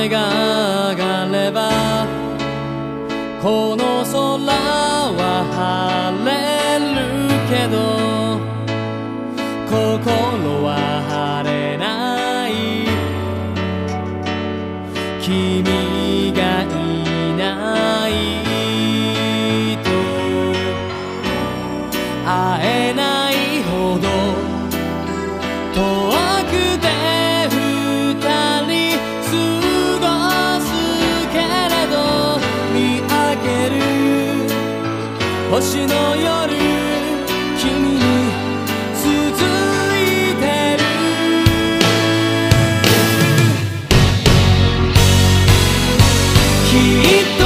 雨が上がればこの空は晴れるけど心は星の夜君に続いてる。きっと